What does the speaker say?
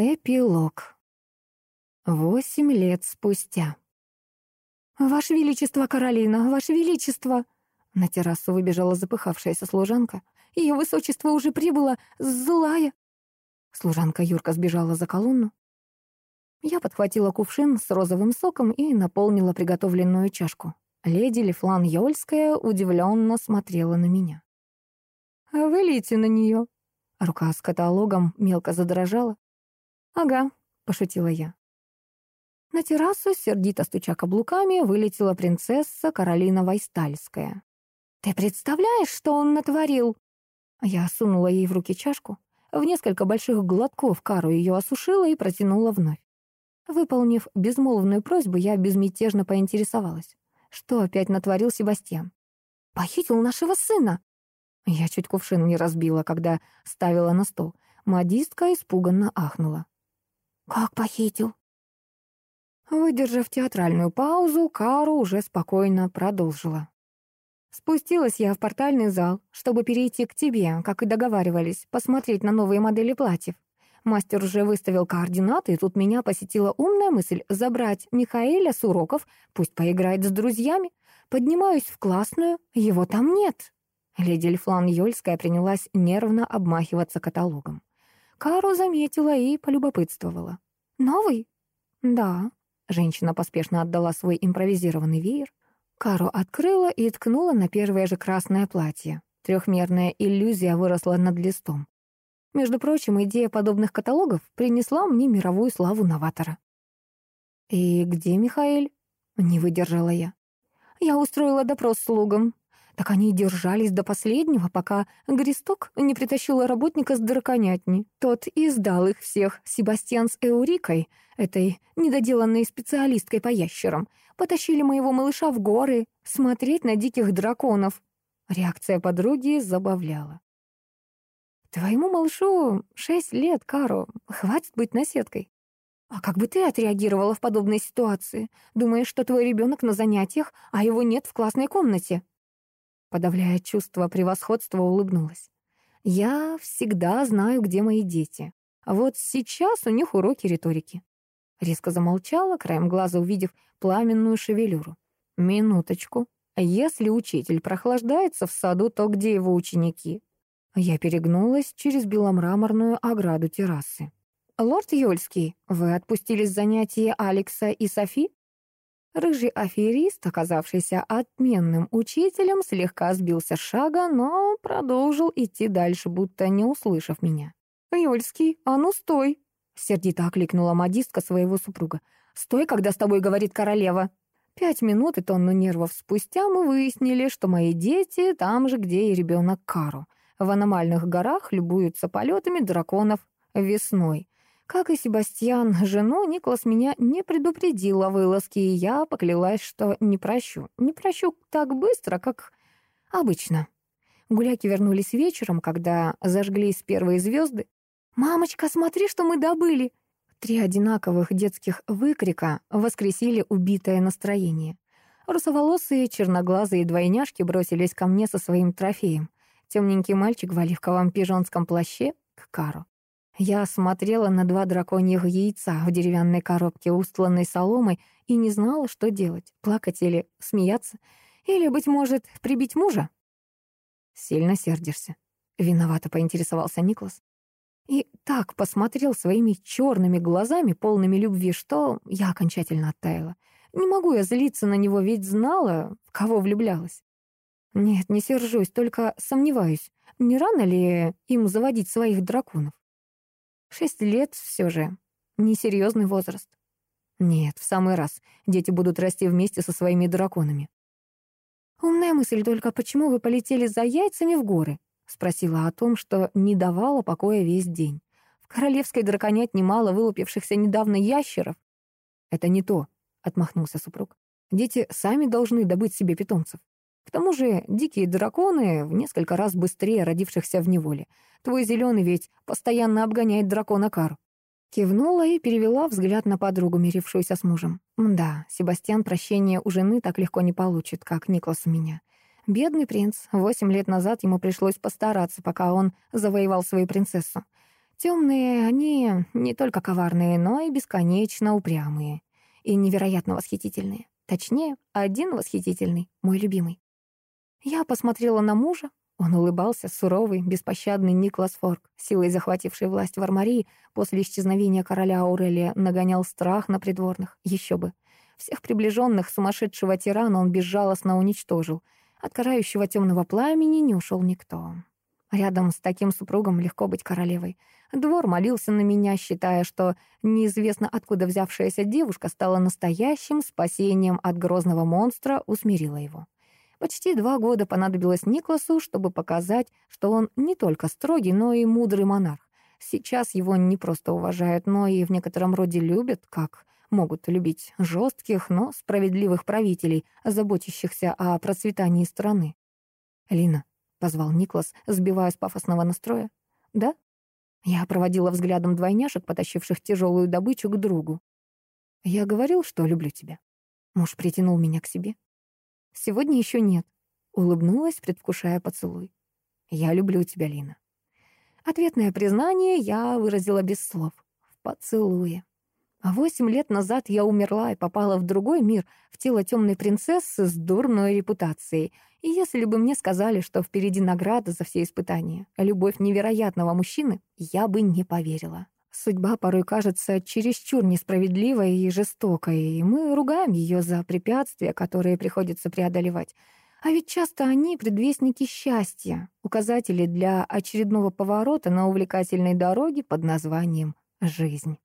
Эпилог. Восемь лет спустя. «Ваше Величество, Каролина, Ваше Величество!» На террасу выбежала запыхавшаяся служанка. Ее высочество уже прибыло, злая. Служанка Юрка сбежала за колонну. Я подхватила кувшин с розовым соком и наполнила приготовленную чашку. Леди Лифлан Йольская удивленно смотрела на меня. «Вылейте на нее!» Рука с каталогом мелко задрожала. «Ага», — пошутила я. На террасу, сердито стуча каблуками, вылетела принцесса Каролина Вайстальская. «Ты представляешь, что он натворил?» Я сунула ей в руки чашку. В несколько больших глотков Кару ее осушила и протянула вновь. Выполнив безмолвную просьбу, я безмятежно поинтересовалась. Что опять натворил Себастьян? «Похитил нашего сына!» Я чуть кувшин не разбила, когда ставила на стол. Модистка испуганно ахнула. «Как похитил?» Выдержав театральную паузу, Кару уже спокойно продолжила. Спустилась я в портальный зал, чтобы перейти к тебе, как и договаривались, посмотреть на новые модели платьев. Мастер уже выставил координаты, и тут меня посетила умная мысль забрать Михаэля с уроков, пусть поиграет с друзьями. Поднимаюсь в классную, его там нет. Леди Эльфлан Йольская принялась нервно обмахиваться каталогом. Кару заметила и полюбопытствовала. «Новый?» «Да». Женщина поспешно отдала свой импровизированный веер. Кару открыла и ткнула на первое же красное платье. Трехмерная иллюзия выросла над листом. Между прочим, идея подобных каталогов принесла мне мировую славу новатора. «И где Михаэль?» — не выдержала я. Я устроила допрос слугам. Так они держались до последнего, пока Гристок не притащила работника с драконятни. Тот и сдал их всех. Себастьян с Эурикой, этой недоделанной специалисткой по ящерам, потащили моего малыша в горы смотреть на диких драконов. Реакция подруги забавляла. «Твоему малышу шесть лет, Каро. Хватит быть наседкой. А как бы ты отреагировала в подобной ситуации? Думаешь, что твой ребенок на занятиях, а его нет в классной комнате?» Подавляя чувство превосходства, улыбнулась. «Я всегда знаю, где мои дети. Вот сейчас у них уроки риторики». Резко замолчала, краем глаза увидев пламенную шевелюру. «Минуточку. Если учитель прохлаждается в саду, то где его ученики?» Я перегнулась через беломраморную ограду террасы. «Лорд Йольский, вы отпустили с занятия Алекса и Софи?» Рыжий аферист, оказавшийся отменным учителем, слегка сбился с шага, но продолжил идти дальше, будто не услышав меня. «Юльский, а ну стой!» — сердито окликнула модистка своего супруга. «Стой, когда с тобой говорит королева!» Пять минут и тонну нервов спустя мы выяснили, что мои дети там же, где и ребенок Кару. В аномальных горах любуются полетами драконов весной. Как и Себастьян, жену, Николас меня не предупредил о вылазке, и я поклялась, что не прощу. Не прощу так быстро, как обычно. Гуляки вернулись вечером, когда зажглись первые звезды. «Мамочка, смотри, что мы добыли!» Три одинаковых детских выкрика воскресили убитое настроение. Русоволосые, черноглазые двойняшки бросились ко мне со своим трофеем. Темненький мальчик в оливковом пижонском плаще к Кару. Я смотрела на два драконьих яйца в деревянной коробке, устланной соломой, и не знала, что делать — плакать или смеяться, или, быть может, прибить мужа. «Сильно сердишься?» — виновато поинтересовался Никлас. И так посмотрел своими черными глазами, полными любви, что я окончательно оттаяла. Не могу я злиться на него, ведь знала, в кого влюблялась. Нет, не сержусь, только сомневаюсь, не рано ли им заводить своих драконов? Шесть лет все же. Несерьезный возраст. Нет, в самый раз. Дети будут расти вместе со своими драконами. «Умная мысль, только почему вы полетели за яйцами в горы?» Спросила о том, что не давала покоя весь день. В королевской драконят немало вылупившихся недавно ящеров. «Это не то», — отмахнулся супруг. «Дети сами должны добыть себе питомцев. К тому же дикие драконы в несколько раз быстрее родившихся в неволе. Твой зеленый ведь постоянно обгоняет дракона Кару. Кивнула и перевела взгляд на подругу, мирившуюся с мужем. Да, Себастьян прощения у жены так легко не получит, как Никлас у меня. Бедный принц. Восемь лет назад ему пришлось постараться, пока он завоевал свою принцессу. Темные они не только коварные, но и бесконечно упрямые. И невероятно восхитительные. Точнее, один восхитительный, мой любимый. Я посмотрела на мужа. Он улыбался, суровый, беспощадный Никлас Форк, силой захвативший власть в Армарии, после исчезновения короля Аурелия нагонял страх на придворных. Еще бы. Всех приближенных сумасшедшего тирана он безжалостно уничтожил. От карающего темного пламени не ушел никто. Рядом с таким супругом легко быть королевой. Двор молился на меня, считая, что неизвестно откуда взявшаяся девушка стала настоящим спасением от грозного монстра, усмирила его. Почти два года понадобилось Никласу, чтобы показать, что он не только строгий, но и мудрый монарх. Сейчас его не просто уважают, но и в некотором роде любят, как могут любить жестких, но справедливых правителей, заботящихся о процветании страны. «Лина», — позвал Никлас, сбивая с пафосного настроя. «Да?» Я проводила взглядом двойняшек, потащивших тяжелую добычу к другу. «Я говорил, что люблю тебя». Муж притянул меня к себе. «Сегодня еще нет», — улыбнулась, предвкушая поцелуй. «Я люблю тебя, Лина». Ответное признание я выразила без слов. В поцелуе. Восемь лет назад я умерла и попала в другой мир, в тело темной принцессы с дурной репутацией. И если бы мне сказали, что впереди награда за все испытания, любовь невероятного мужчины, я бы не поверила. Судьба порой кажется чересчур несправедливой и жестокой, и мы ругаем ее за препятствия, которые приходится преодолевать. А ведь часто они предвестники счастья, указатели для очередного поворота на увлекательной дороге под названием «жизнь».